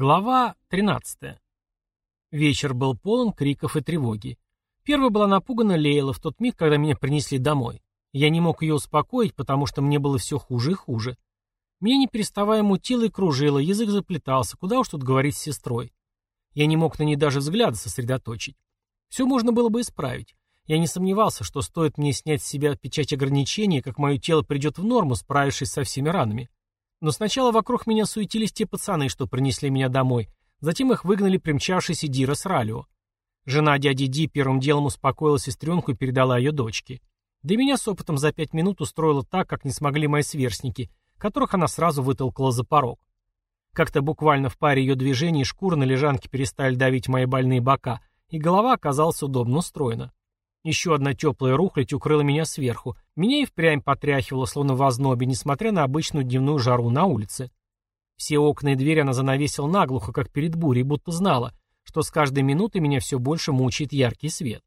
Глава 13. Вечер был полон криков и тревоги. Первой была напугана Лейла в тот миг, когда меня принесли домой. Я не мог ее успокоить, потому что мне было все хуже и хуже. Меня не переставая мутило и кружило, язык заплетался, куда уж тут говорить с сестрой. Я не мог на ней даже взгляда сосредоточить. Все можно было бы исправить. Я не сомневался, что стоит мне снять с себя печать ограничений, как мое тело придет в норму, справившись со всеми ранами. Но сначала вокруг меня суетились те пацаны, что принесли меня домой. Затем их выгнали примчавшийся Дира с Ралио. Жена дяди Ди первым делом успокоила сестренку и передала ее дочке. Да меня с опытом за пять минут устроила так, как не смогли мои сверстники, которых она сразу вытолкала за порог. Как-то буквально в паре ее движений шкуры на лежанке перестали давить мои больные бока, и голова оказалась удобно устроена. Еще одна теплая рухлядь укрыла меня сверху. Меня и впрямь потряхивало, словно в ознобе, несмотря на обычную дневную жару на улице. Все окна и двери она занавесила наглухо, как перед бурей, будто знала, что с каждой минутой меня все больше мучает яркий свет.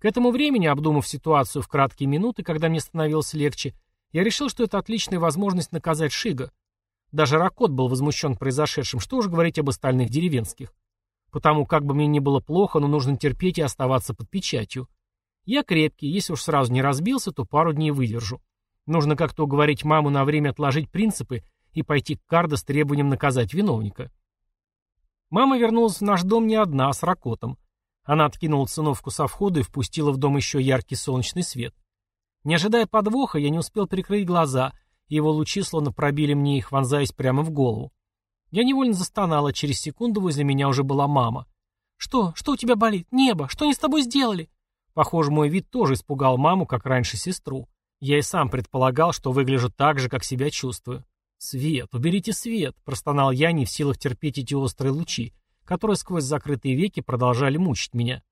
К этому времени, обдумав ситуацию в краткие минуты, когда мне становилось легче, я решил, что это отличная возможность наказать Шига. Даже Ракот был возмущен произошедшим, что уж говорить об остальных деревенских. Потому как бы мне не было плохо, но нужно терпеть и оставаться под печатью. Я крепкий, если уж сразу не разбился, то пару дней выдержу. Нужно как-то уговорить маму на время отложить принципы и пойти к Кардо с требованием наказать виновника. Мама вернулась в наш дом не одна, а с Ракотом. Она откинула циновку со входа и впустила в дом еще яркий солнечный свет. Не ожидая подвоха, я не успел прикрыть глаза, и его лучи словно пробили мне их, вонзаясь прямо в голову. Я невольно застонала, через секунду возле меня уже была мама. «Что? Что у тебя болит? Небо? Что они с тобой сделали?» Похоже, мой вид тоже испугал маму, как раньше сестру. Я и сам предполагал, что выгляжу так же, как себя чувствую. «Свет, уберите свет!» – простонал я, не в силах терпеть эти острые лучи, которые сквозь закрытые веки продолжали мучить меня.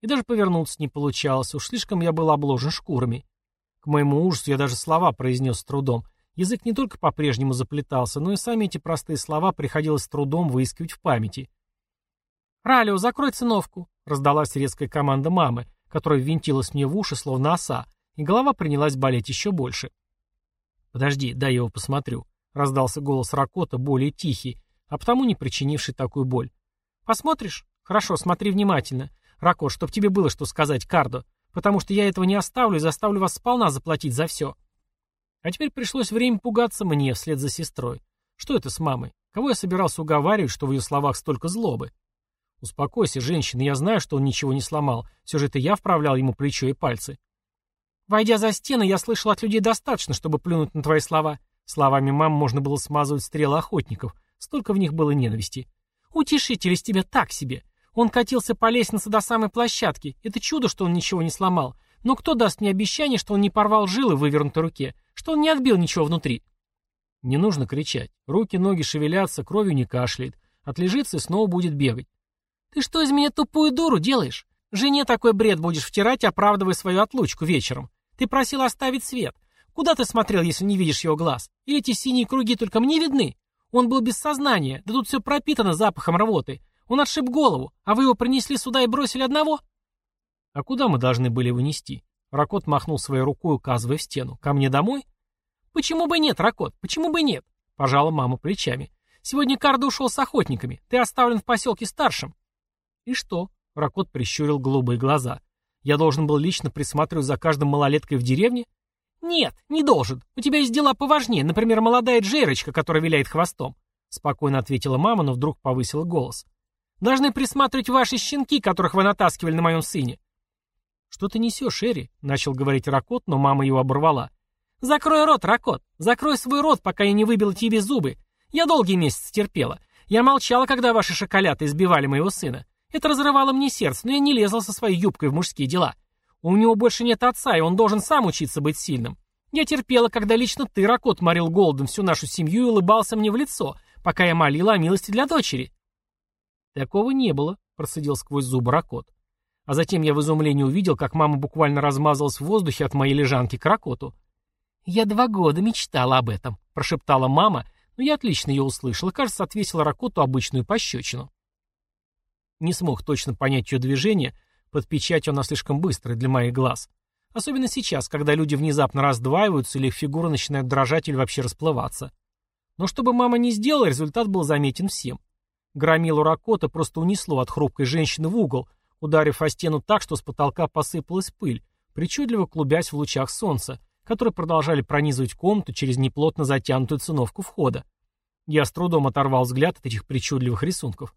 И даже повернуться не получалось, уж слишком я был обложен шкурами. К моему ужасу я даже слова произнес с трудом, Язык не только по-прежнему заплетался, но и сами эти простые слова приходилось с трудом выискивать в памяти. «Ралио, закрой циновку!» — раздалась резкая команда мамы, которая ввинтилась мне в уши, словно оса, и голова принялась болеть еще больше. «Подожди, дай его посмотрю», — раздался голос Ракота, более тихий, а потому не причинивший такую боль. «Посмотришь? Хорошо, смотри внимательно. Ракот, чтоб тебе было что сказать, Кардо, потому что я этого не оставлю и заставлю вас сполна заплатить за все». А теперь пришлось время пугаться мне вслед за сестрой. Что это с мамой? Кого я собирался уговаривать, что в ее словах столько злобы? Успокойся, женщина, я знаю, что он ничего не сломал. Все же это я вправлял ему плечо и пальцы. Войдя за стены, я слышал от людей достаточно, чтобы плюнуть на твои слова. Словами мам можно было смазывать стрелы охотников. Столько в них было ненависти. Утешитель из тебя так себе. Он катился по лестнице до самой площадки. Это чудо, что он ничего не сломал. Но кто даст мне обещание, что он не порвал жилы в вывернутой руке? Что он не отбил ничего внутри. Не нужно кричать. Руки, ноги шевелятся, кровью не кашляет. Отлежится и снова будет бегать. Ты что из меня тупую дуру делаешь? Жене такой бред будешь втирать, оправдывая свою отлучку вечером. Ты просил оставить свет. Куда ты смотрел, если не видишь его глаз? Или эти синие круги только мне видны? Он был без сознания, да тут все пропитано запахом рвоты. Он отшиб голову, а вы его принесли сюда и бросили одного? А куда мы должны были вынести? Ракот махнул своей рукой, указывая в стену. «Ко мне домой?» «Почему бы нет, Ракот? Почему бы нет?» Пожала мама плечами. «Сегодня Карда ушел с охотниками. Ты оставлен в поселке старшим». «И что?» Ракот прищурил голубые глаза. «Я должен был лично присматривать за каждым малолеткой в деревне?» «Нет, не должен. У тебя есть дела поважнее. Например, молодая Джейрочка, которая виляет хвостом». Спокойно ответила мама, но вдруг повысила голос. «Должны присматривать ваши щенки, которых вы натаскивали на моем сыне. «Что ты несешь, Эри?» — начал говорить Ракот, но мама его оборвала. «Закрой рот, Ракот! Закрой свой рот, пока я не выбила тебе зубы! Я долгие месяцы терпела. Я молчала, когда ваши шоколяты избивали моего сына. Это разрывало мне сердце, но я не лезла со своей юбкой в мужские дела. У него больше нет отца, и он должен сам учиться быть сильным. Я терпела, когда лично ты, Ракот, морил голодом всю нашу семью и улыбался мне в лицо, пока я молила о милости для дочери». «Такого не было», — процедил сквозь зубы Ракот. А затем я в изумлении увидел, как мама буквально размазалась в воздухе от моей лежанки к ракоту. «Я два года мечтала об этом», — прошептала мама, но я отлично ее услышал и, кажется, отвесила ракоту обычную пощечину. Не смог точно понять ее движение, под печатью она слишком быстрая для моих глаз. Особенно сейчас, когда люди внезапно раздваиваются или их фигуры начинают дрожать или вообще расплываться. Но чтобы мама не сделала, результат был заметен всем. Громилу Ракота просто унесло от хрупкой женщины в угол, ударив о стену так, что с потолка посыпалась пыль, причудливо клубясь в лучах солнца, которые продолжали пронизывать комнату через неплотно затянутую циновку входа. Я с трудом оторвал взгляд от этих причудливых рисунков.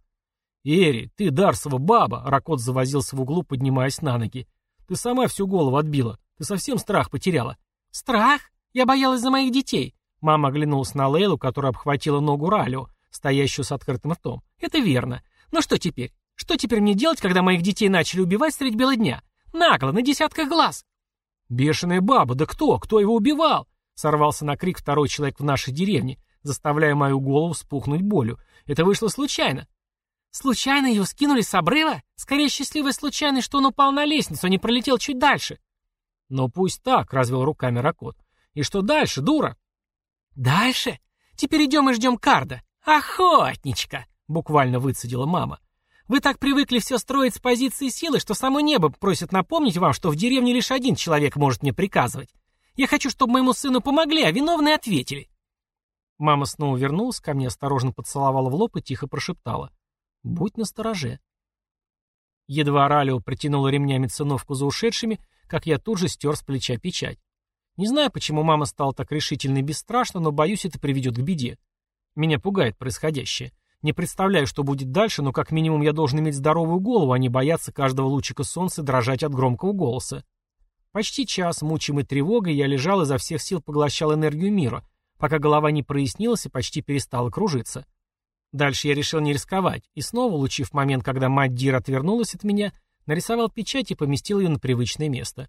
«Эри, ты, Дарсова баба!» — Ракот завозился в углу, поднимаясь на ноги. «Ты сама всю голову отбила. Ты совсем страх потеряла». «Страх? Я боялась за моих детей». Мама оглянулась на Лейлу, которая обхватила ногу Ралио, стоящую с открытым ртом. «Это верно. Но что теперь? Что теперь мне делать, когда моих детей начали убивать средь бела дня? Нагло, на десятках глаз!» «Бешеная баба! Да кто? Кто его убивал?» Сорвался на крик второй человек в нашей деревне, заставляя мою голову спухнуть болью. «Это вышло случайно. Случайно ее скинули с обрыва? Скорее счастливая случайность, что он упал на лестницу, а не пролетел чуть дальше. Ну пусть так, развел руками Ракот. И что дальше, дура? Дальше? Теперь идем и ждем Карда. Охотничка! Буквально выцедила мама. Вы так привыкли все строить с позиции силы, что само небо просит напомнить вам, что в деревне лишь один человек может мне приказывать. Я хочу, чтобы моему сыну помогли, а виновные ответили. Мама снова вернулась ко мне, осторожно поцеловала в лоб и тихо прошептала. Будь настороже. Едва Ралио протянула ремнями циновку за ушедшими, как я тут же стер с плеча печать. Не знаю, почему мама стала так решительно и бесстрашна, но боюсь, это приведет к беде. Меня пугает происходящее. Не представляю, что будет дальше, но как минимум я должен иметь здоровую голову, а не бояться каждого лучика солнца дрожать от громкого голоса. Почти час, мучимый тревогой, я лежал изо всех сил поглощал энергию мира, пока голова не прояснилась и почти перестала кружиться. Дальше я решил не рисковать, и снова, улучив момент, когда мать Дир отвернулась от меня, нарисовал печать и поместил ее на привычное место.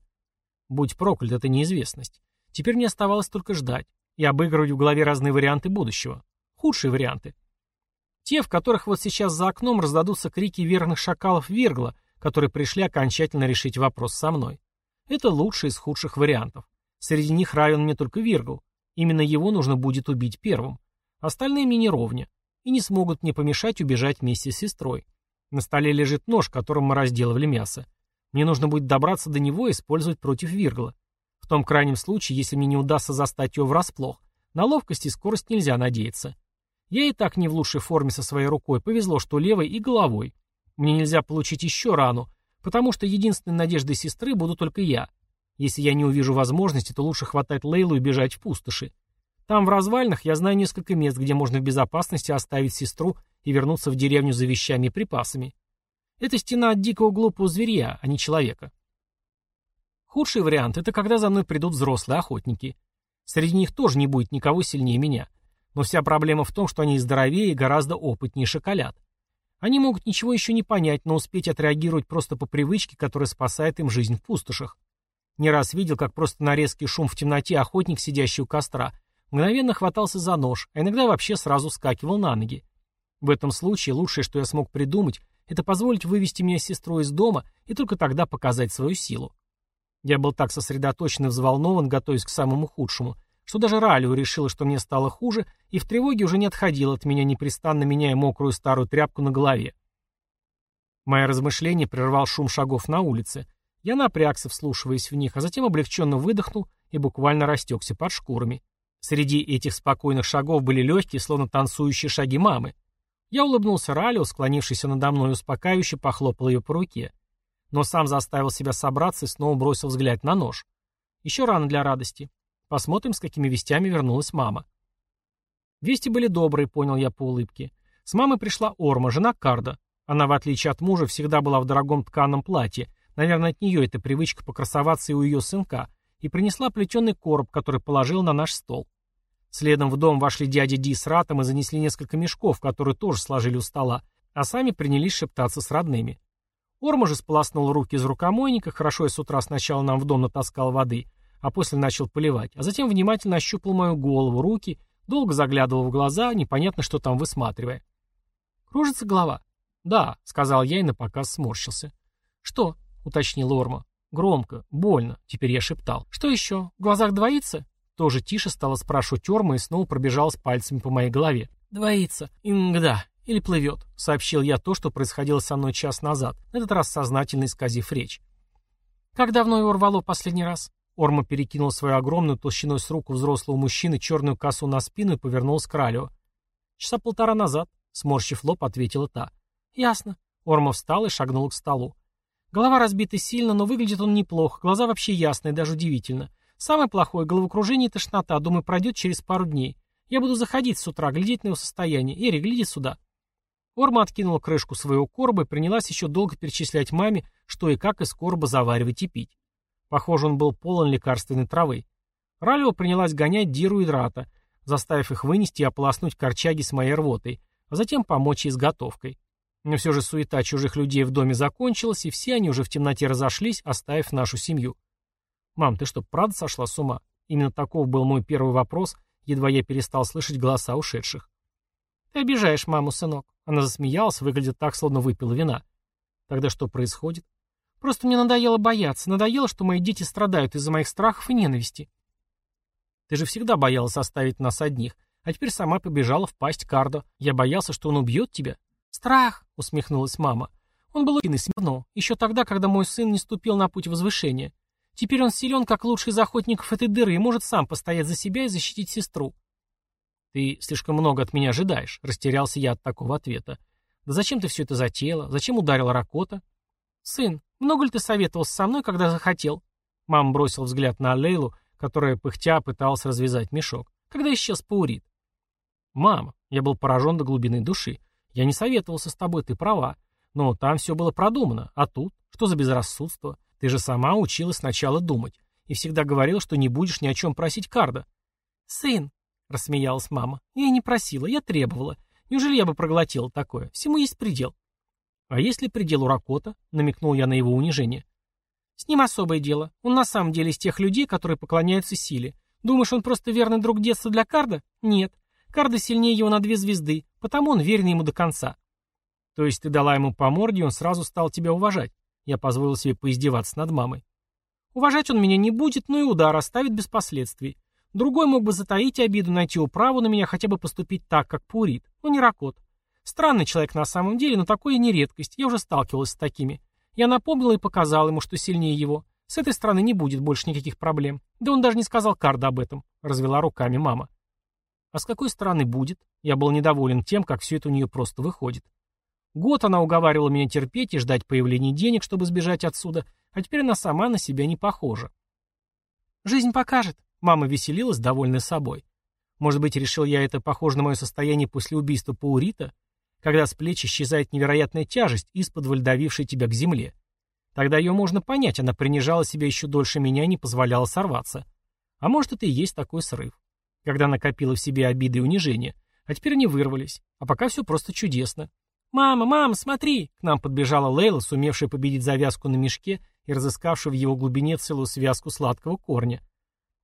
Будь проклят, это неизвестность. Теперь мне оставалось только ждать и обыгрывать в голове разные варианты будущего. Худшие варианты. Те, в которых вот сейчас за окном раздадутся крики верных шакалов Вергла, которые пришли окончательно решить вопрос со мной. Это лучший из худших вариантов. Среди них равен мне только Виргл. Именно его нужно будет убить первым. Остальные мне не ровня и не смогут мне помешать убежать вместе с сестрой. На столе лежит нож, которым мы разделывали мясо. Мне нужно будет добраться до него и использовать против Виргла. В том крайнем случае, если мне не удастся застать его врасплох, на ловкость и скорость нельзя надеяться. Я и так не в лучшей форме со своей рукой, повезло, что левой и головой. Мне нельзя получить еще рану, потому что единственной надеждой сестры буду только я. Если я не увижу возможности, то лучше хватать Лейлу и бежать в пустоши. Там, в развалинах, я знаю несколько мест, где можно в безопасности оставить сестру и вернуться в деревню за вещами и припасами. Это стена от дикого глупого зверя, а не человека. Худший вариант – это когда за мной придут взрослые охотники. Среди них тоже не будет никого сильнее меня. Но вся проблема в том, что они здоровее и гораздо опытнее шоколад. Они могут ничего еще не понять, но успеть отреагировать просто по привычке, которая спасает им жизнь в пустошах. Не раз видел, как просто на резкий шум в темноте охотник, сидящий у костра, Мгновенно хватался за нож, а иногда вообще сразу скакивал на ноги. В этом случае лучшее, что я смог придумать, это позволить вывести меня с сестрой из дома и только тогда показать свою силу. Я был так сосредоточен и взволнован, готовясь к самому худшему, что даже Ралио решила, что мне стало хуже, и в тревоге уже не отходил от меня, непрестанно меняя мокрую старую тряпку на голове. Мое размышление прервал шум шагов на улице. Я напрягся, вслушиваясь в них, а затем облегченно выдохнул и буквально растекся под шкурами. Среди этих спокойных шагов были легкие, словно танцующие шаги мамы. Я улыбнулся Ралио, склонившийся надо мной успокаивающе, похлопал ее по руке. Но сам заставил себя собраться и снова бросил взгляд на нож. Еще рано для радости. Посмотрим, с какими вестями вернулась мама. Вести были добрые, понял я по улыбке. С мамой пришла Орма, жена Карда. Она, в отличие от мужа, всегда была в дорогом тканом платье. Наверное, от нее эта привычка покрасоваться и у ее сынка. И принесла плетеный короб, который положил на наш стол. Следом в дом вошли дядя Ди с Ратом и занесли несколько мешков, которые тоже сложили у стола, а сами принялись шептаться с родными. Орма же сполоснул руки из рукомойника, хорошо я с утра сначала нам в дом натаскал воды, а после начал поливать, а затем внимательно ощупал мою голову, руки, долго заглядывал в глаза, непонятно что там высматривая. «Кружится голова?» «Да», — сказал я и напоказ сморщился. «Что?» — уточнил Орма. «Громко, больно», — теперь я шептал. «Что еще? В глазах двоится?» Тоже тише стала спрашивать Орма и снова пробежалась пальцами по моей голове. «Двоится. Ингда. Или плывет», — сообщил я то, что происходило со мной час назад, на этот раз сознательно исказив речь. «Как давно его рвало последний раз?» Орма перекинул свою огромную толщиной с руку взрослого мужчины черную косу на спину и повернулся к Ралио. «Часа полтора назад», — сморщив лоб, ответила та. Ясно. Ормов встал и шагнул к столу. Голова разбита сильно, но выглядит он неплохо, глаза вообще ясные, даже удивительно. Самое плохое — головокружение и тошнота, думаю, пройдет через пару дней. Я буду заходить с утра, глядеть на его состояние. Эри, гляди сюда. Орма откинула крышку своего короба и принялась еще долго перечислять маме, что и как из короба заваривать и пить. Похоже, он был полон лекарственной травы. Ралева принялась гонять Диру и Драта, заставив их вынести и ополоснуть корчаги с моей рвотой, а затем помочь ей с готовкой. Но все же суета чужих людей в доме закончилась, и все они уже в темноте разошлись, оставив нашу семью. «Мам, ты что, правда сошла с ума?» Именно таков был мой первый вопрос, едва я перестал слышать голоса ушедших. «Ты обижаешь маму, сынок». Она засмеялась, выглядит так, словно выпила вина. «Тогда что происходит?» «Просто мне надоело бояться, надоело, что мои дети страдают из-за моих страхов и ненависти». «Ты же всегда боялась оставить нас одних, а теперь сама побежала в пасть Кардо. Я боялся, что он убьет тебя». «Страх», — усмехнулась мама. «Он был и смирно, еще тогда, когда мой сын не ступил на путь возвышения. Теперь он силен, как лучший из охотников этой дыры, и может сам постоять за себя и защитить сестру». «Ты слишком много от меня ожидаешь», — растерялся я от такого ответа. «Да зачем ты все это затеяла? Зачем ударила Ракота?» «Сын, много ли ты советовался со мной, когда захотел?» Мама бросил взгляд на Лейлу, которая, пыхтя, пыталась развязать мешок. «Когда исчез Паурит?» «Мама, я был поражен до глубины души. Я не советовался с тобой, ты права. Но там все было продумано. А тут? Что за безрассудство? Ты же сама училась сначала думать. И всегда говорила, что не будешь ни о чем просить Карда. «Сын», — рассмеялась мама, — «я не просила, я требовала. Неужели я бы проглотила такое? Всему есть предел». «А есть ли предел у Ракота?» — намекнул я на его унижение. «С ним особое дело. Он на самом деле из тех людей, которые поклоняются силе. Думаешь, он просто верный друг детства для Карда? Нет. Карда сильнее его на две звезды, потому он верен ему до конца. То есть ты дала ему по морде, и он сразу стал тебя уважать. Я позволил себе поиздеваться над мамой. Уважать он меня не будет, но и удар оставит без последствий. Другой мог бы затаить обиду, найти управу на меня, хотя бы поступить так, как Пурит, но не Ракот. Странный человек на самом деле, но такое не редкость, я уже сталкивалась с такими. Я напомнила и показала ему, что сильнее его. С этой стороны не будет больше никаких проблем. Да он даже не сказал Карда об этом, развела руками мама. А с какой стороны будет? Я был недоволен тем, как все это у нее просто выходит. Год она уговаривала меня терпеть и ждать появления денег, чтобы сбежать отсюда, а теперь она сама на себя не похожа. Жизнь покажет. Мама веселилась, довольная собой. Может быть, решил я это похоже на мое состояние после убийства Паурита, когда с плеч исчезает невероятная тяжесть, из-под давившей тебя к земле. Тогда ее можно понять, она принижала себя еще дольше меня и не позволяла сорваться. А может, это и есть такой срыв когда накопила в себе обиды и унижения. А теперь они вырвались. А пока все просто чудесно. «Мама, мама, смотри!» К нам подбежала Лейла, сумевшая победить завязку на мешке и разыскавшая в его глубине целую связку сладкого корня.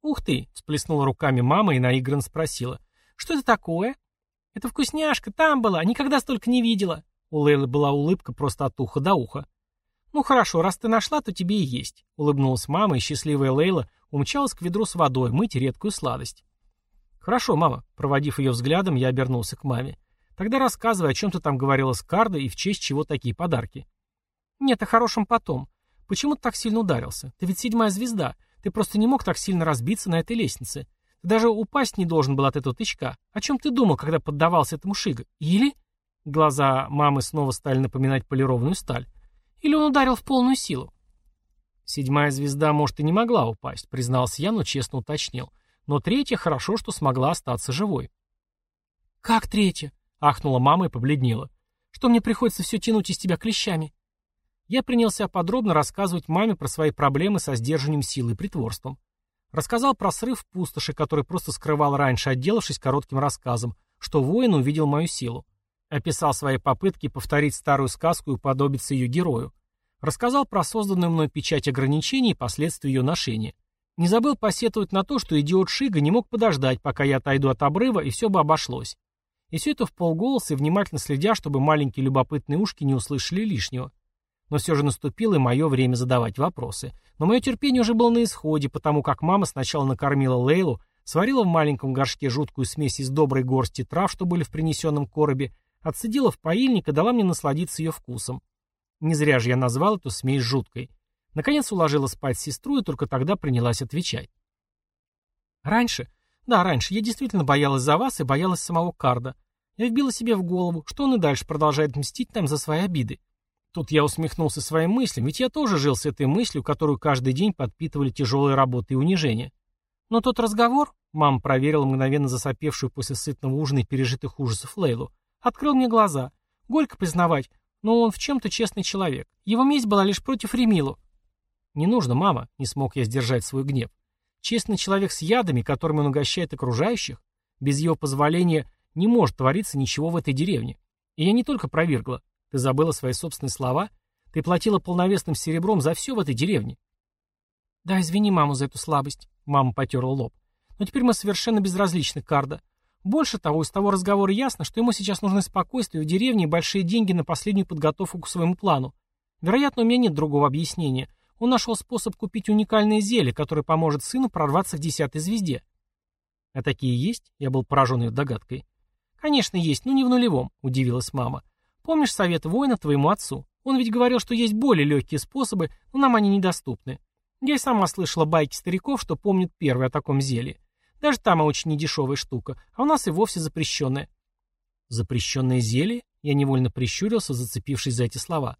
«Ух ты!» — всплеснула руками мама и наигранно спросила. «Что это такое?» «Это вкусняшка, там была, никогда столько не видела!» У Лейлы была улыбка просто от уха до уха. «Ну хорошо, раз ты нашла, то тебе и есть», — улыбнулась мама, и счастливая Лейла умчалась к ведру с водой мыть редкую сладость. «Хорошо, мама». Проводив ее взглядом, я обернулся к маме. «Тогда рассказывай, о чем ты там говорила с Кардой и в честь чего такие подарки». «Нет, о хорошем потом. Почему ты так сильно ударился? Ты ведь седьмая звезда. Ты просто не мог так сильно разбиться на этой лестнице. Даже упасть не должен был от этого тычка. О чем ты думал, когда поддавался этому шига? Или...» Глаза мамы снова стали напоминать полированную сталь. «Или он ударил в полную силу?» «Седьмая звезда, может, и не могла упасть», — признался я, но честно уточнил но третья хорошо, что смогла остаться живой. «Как третья?» — ахнула мама и побледнела. «Что мне приходится все тянуть из тебя клещами?» Я принялся подробно рассказывать маме про свои проблемы со сдержанием силы и притворством. Рассказал про срыв пустоши, который просто скрывал раньше, отделавшись коротким рассказом, что воин увидел мою силу. Описал свои попытки повторить старую сказку и уподобиться ее герою. Рассказал про созданную мной печать ограничений и последствия ее ношения. Не забыл посетовать на то, что идиот Шига не мог подождать, пока я отойду от обрыва, и все бы обошлось. И все это в полголоса внимательно следя, чтобы маленькие любопытные ушки не услышали лишнего. Но все же наступило и мое время задавать вопросы. Но мое терпение уже было на исходе, потому как мама сначала накормила Лейлу, сварила в маленьком горшке жуткую смесь из доброй горсти трав, что были в принесенном коробе, отсадила в паильник и дала мне насладиться ее вкусом. Не зря же я назвал эту смесь жуткой. Наконец уложила спать сестру и только тогда принялась отвечать. Раньше, да, раньше, я действительно боялась за вас и боялась самого Карда. Я вбила себе в голову, что он и дальше продолжает мстить нам за свои обиды. Тут я усмехнулся своим мыслям, ведь я тоже жил с этой мыслью, которую каждый день подпитывали тяжелые работы и унижения. Но тот разговор, мама проверила мгновенно засопевшую после сытного ужина и пережитых ужасов Лейлу, открыл мне глаза. Горько признавать, но он в чем-то честный человек. Его месть была лишь против Ремилу. «Не нужно, мама», — не смог я сдержать свой гнев. Честный человек с ядами, которыми он угощает окружающих, без его позволения не может твориться ничего в этой деревне. И я не только провергла. Ты забыла свои собственные слова? Ты платила полновесным серебром за все в этой деревне. Да, извини маму за эту слабость. Мама потерла лоб. Но теперь мы совершенно безразличны, Карда. Больше того, из того разговора ясно, что ему сейчас нужны спокойствие в деревне и большие деньги на последнюю подготовку к своему плану. Вероятно, у меня нет другого объяснения. Он нашел способ купить уникальное зелье, которое поможет сыну прорваться к десятой звезде. А такие есть? Я был поражен ее догадкой. Конечно, есть, но не в нулевом, удивилась мама. Помнишь совет воина твоему отцу? Он ведь говорил, что есть более легкие способы, но нам они недоступны. Я и сама слышала байки стариков, что помнят первый о таком зелье. Даже там очень недешевая штука, а у нас и вовсе запрещенная. Запрещенное зелье? Я невольно прищурился, зацепившись за эти слова.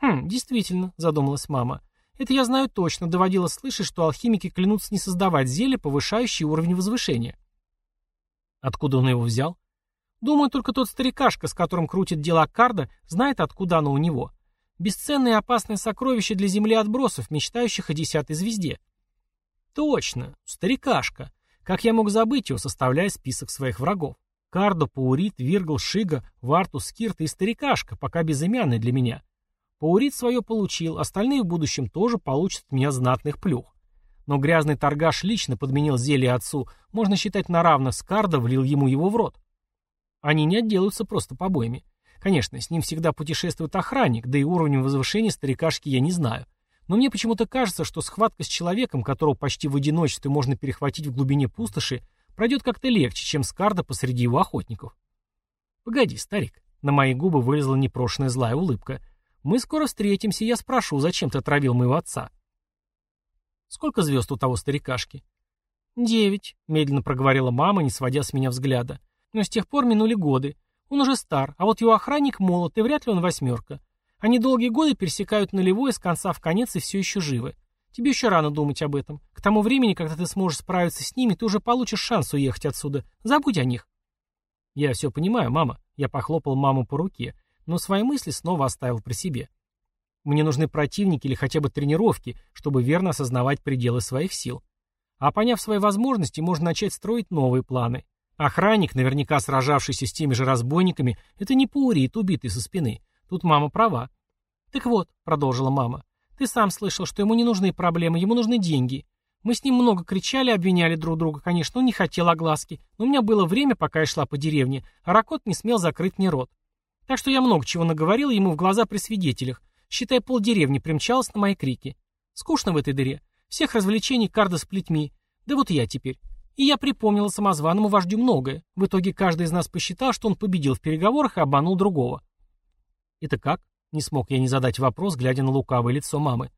Хм, действительно, задумалась мама. Это я знаю точно, доводила слышать, что алхимики клянутся не создавать зелье, повышающее уровень возвышения. Откуда он его взял? Думаю, только тот старикашка, с которым крутит дела Карда, знает, откуда оно у него. Бесценное и опасное сокровище для земли отбросов, мечтающих о десятой звезде. Точно, старикашка. Как я мог забыть его, составляя список своих врагов? Кардо, Паурит, Виргл, Шига, Вартус, Скирт и старикашка, пока безымянный для меня. Паурит свое получил, остальные в будущем тоже получат от меня знатных плюх. Но грязный торгаш лично подменил зелье отцу, можно считать на равных с Кардо, влил ему его в рот. Они не отделаются просто побоями. Конечно, с ним всегда путешествует охранник, да и уровнем возвышения старикашки я не знаю. Но мне почему-то кажется, что схватка с человеком, которого почти в одиночестве можно перехватить в глубине пустоши, пройдет как-то легче, чем с карда посреди его охотников. Погоди, старик. На мои губы вылезла непрошенная злая улыбка. Мы скоро встретимся, я спрошу, зачем ты отравил моего отца. Сколько звезд у того старикашки? Девять, медленно проговорила мама, не сводя с меня взгляда. Но с тех пор минули годы. Он уже стар, а вот его охранник молод, и вряд ли он восьмерка. Они долгие годы пересекают нулевой с конца в конец и все еще живы. Тебе еще рано думать об этом. К тому времени, когда ты сможешь справиться с ними, ты уже получишь шанс уехать отсюда. Забудь о них. Я все понимаю, мама. Я похлопал маму по руке, но свои мысли снова оставил при себе. Мне нужны противники или хотя бы тренировки, чтобы верно осознавать пределы своих сил. А поняв свои возможности, можно начать строить новые планы. Охранник, наверняка сражавшийся с теми же разбойниками, это не Паурит, убитый со спины. Тут мама права. «Так вот», — продолжила мама, — «ты сам слышал, что ему не нужны проблемы, ему нужны деньги. Мы с ним много кричали, обвиняли друг друга, конечно, он не хотел огласки, но у меня было время, пока я шла по деревне, а Ракот не смел закрыть мне рот. Так что я много чего наговорила ему в глаза при свидетелях, считай, полдеревни примчалась на мои крики. Скучно в этой дыре. Всех развлечений карда с плетьми. Да вот я теперь. И я припомнила самозваному вождю многое. В итоге каждый из нас посчитал, что он победил в переговорах и обманул другого. «Это как?» — не смог я не задать вопрос, глядя на лукавое лицо мамы.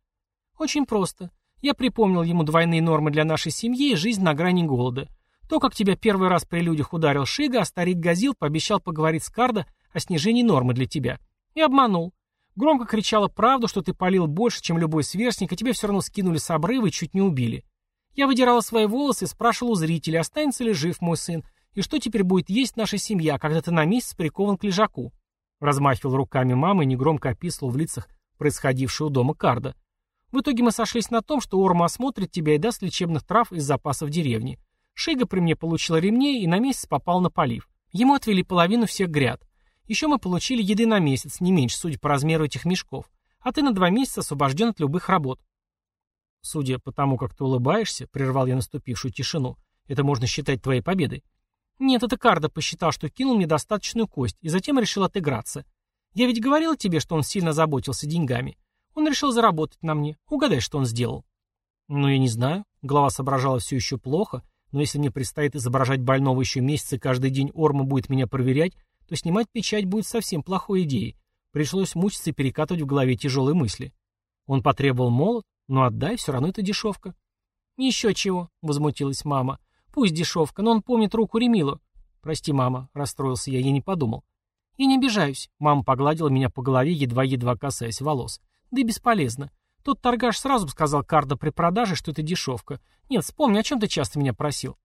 «Очень просто. Я припомнил ему двойные нормы для нашей семьи и жизнь на грани голода. То, как тебя первый раз при людях ударил Шига, а старик Газил пообещал поговорить с Кардо о снижении нормы для тебя. И обманул. Громко кричала правду, что ты палил больше, чем любой сверстник, и тебе все равно скинули с обрыва и чуть не убили. Я выдирала свои волосы и спрашивала у зрителей, останется ли жив мой сын, и что теперь будет есть наша семья, когда ты на месяц прикован к лежаку. Размахивал руками мамы и негромко описывал в лицах происходившее у дома Карда. В итоге мы сошлись на том, что Орма осмотрит тебя и даст лечебных трав из запасов деревни. Шига при мне получила ремней и на месяц попал на полив. Ему отвели половину всех гряд. Еще мы получили еды на месяц, не меньше, судя по размеру этих мешков. А ты на два месяца освобожден от любых работ. Судя по тому, как ты улыбаешься, прервал я наступившую тишину, это можно считать твоей победой. Нет, это Кардо посчитал, что кинул мне достаточную кость, и затем решил отыграться. Я ведь говорил тебе, что он сильно заботился деньгами. Он решил заработать на мне. Угадай, что он сделал. Ну, я не знаю. Голова соображала все еще плохо, но если мне предстоит изображать больного еще месяц, и каждый день Орма будет меня проверять, то снимать печать будет совсем плохой идеей. Пришлось мучиться и перекатывать в голове тяжелые мысли. Он потребовал молот, но отдай, все равно это дешевка. Еще чего, возмутилась мама. Пусть дешевка, но он помнит руку Ремилу. «Прости, мама», — расстроился я, я не подумал. «Я не обижаюсь», — мама погладила меня по голове, едва-едва касаясь волос. «Да и бесполезно. Тот торгаш сразу бы сказал Карда при продаже, что это дешевка. Нет, вспомни, о чем ты часто меня просил?»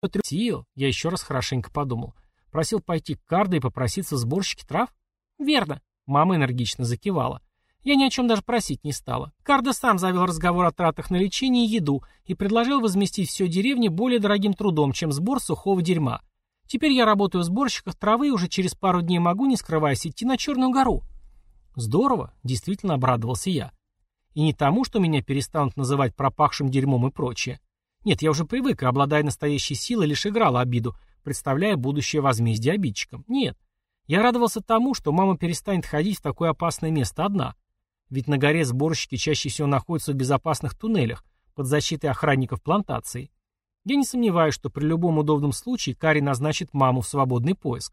«Просил?» — я еще раз хорошенько подумал. «Просил пойти к Карда и попроситься в сборщике трав?» «Верно», — мама энергично закивала. Я ни о чем даже просить не стала. Карда сам завел разговор о тратах на лечение и еду и предложил возместить все деревне более дорогим трудом, чем сбор сухого дерьма. Теперь я работаю в сборщиках травы и уже через пару дней могу, не скрываясь, идти на Черную гору. Здорово, действительно обрадовался я. И не тому, что меня перестанут называть пропахшим дерьмом и прочее. Нет, я уже привык и, обладая настоящей силой, лишь играл обиду, представляя будущее возмездие обидчикам. Нет. Я радовался тому, что мама перестанет ходить в такое опасное место одна. Ведь на горе сборщики чаще всего находятся в безопасных туннелях, под защитой охранников плантации. Я не сомневаюсь, что при любом удобном случае Кари назначит маму в свободный поиск.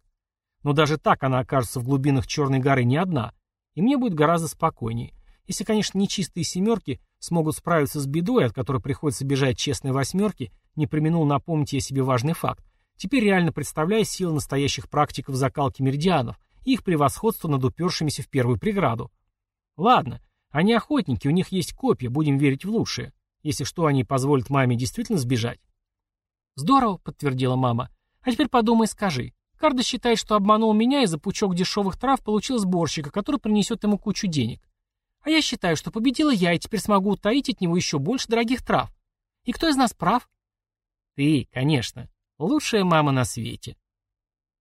Но даже так она окажется в глубинах Черной горы не одна, и мне будет гораздо спокойнее. Если, конечно, нечистые семерки смогут справиться с бедой, от которой приходится бежать честной восьмерки, не применул напомнить я себе важный факт. Теперь реально представляю силы настоящих практиков закалки меридианов и их превосходство над упершимися в первую преграду. Ладно, они охотники, у них есть копья, будем верить в лучшее. Если что, они позволят маме действительно сбежать. Здорово, подтвердила мама. А теперь подумай и скажи. Карда считает, что обманул меня и за пучок дешевых трав получил сборщика, который принесет ему кучу денег. А я считаю, что победила я и теперь смогу утаить от него еще больше дорогих трав. И кто из нас прав? Ты, конечно. Лучшая мама на свете.